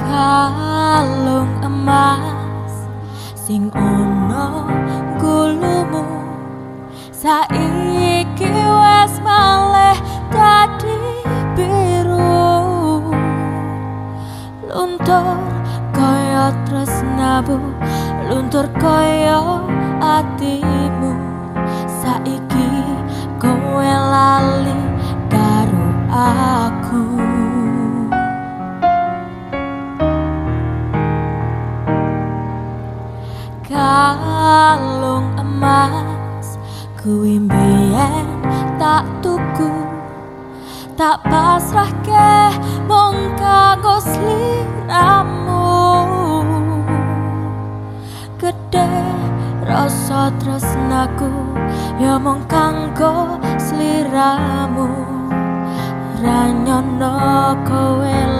kalung emas sing ono Ku mbiyen tak tuku tak pasrah mung kanggo sliramu Gede rasa tresnaku ya mung kanggo sliramu ranyono kowe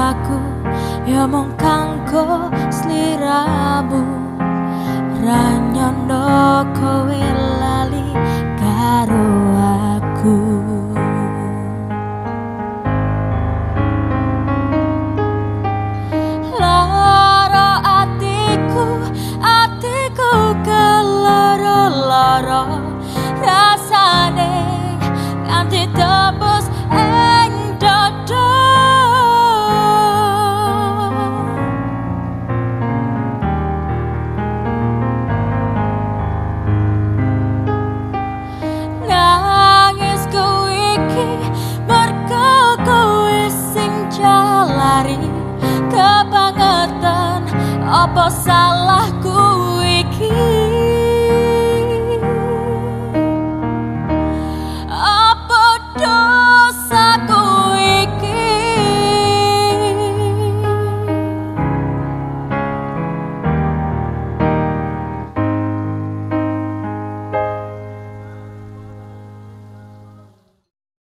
aku Ya mong selirabu sliramu Ranyondo kowe Apa salah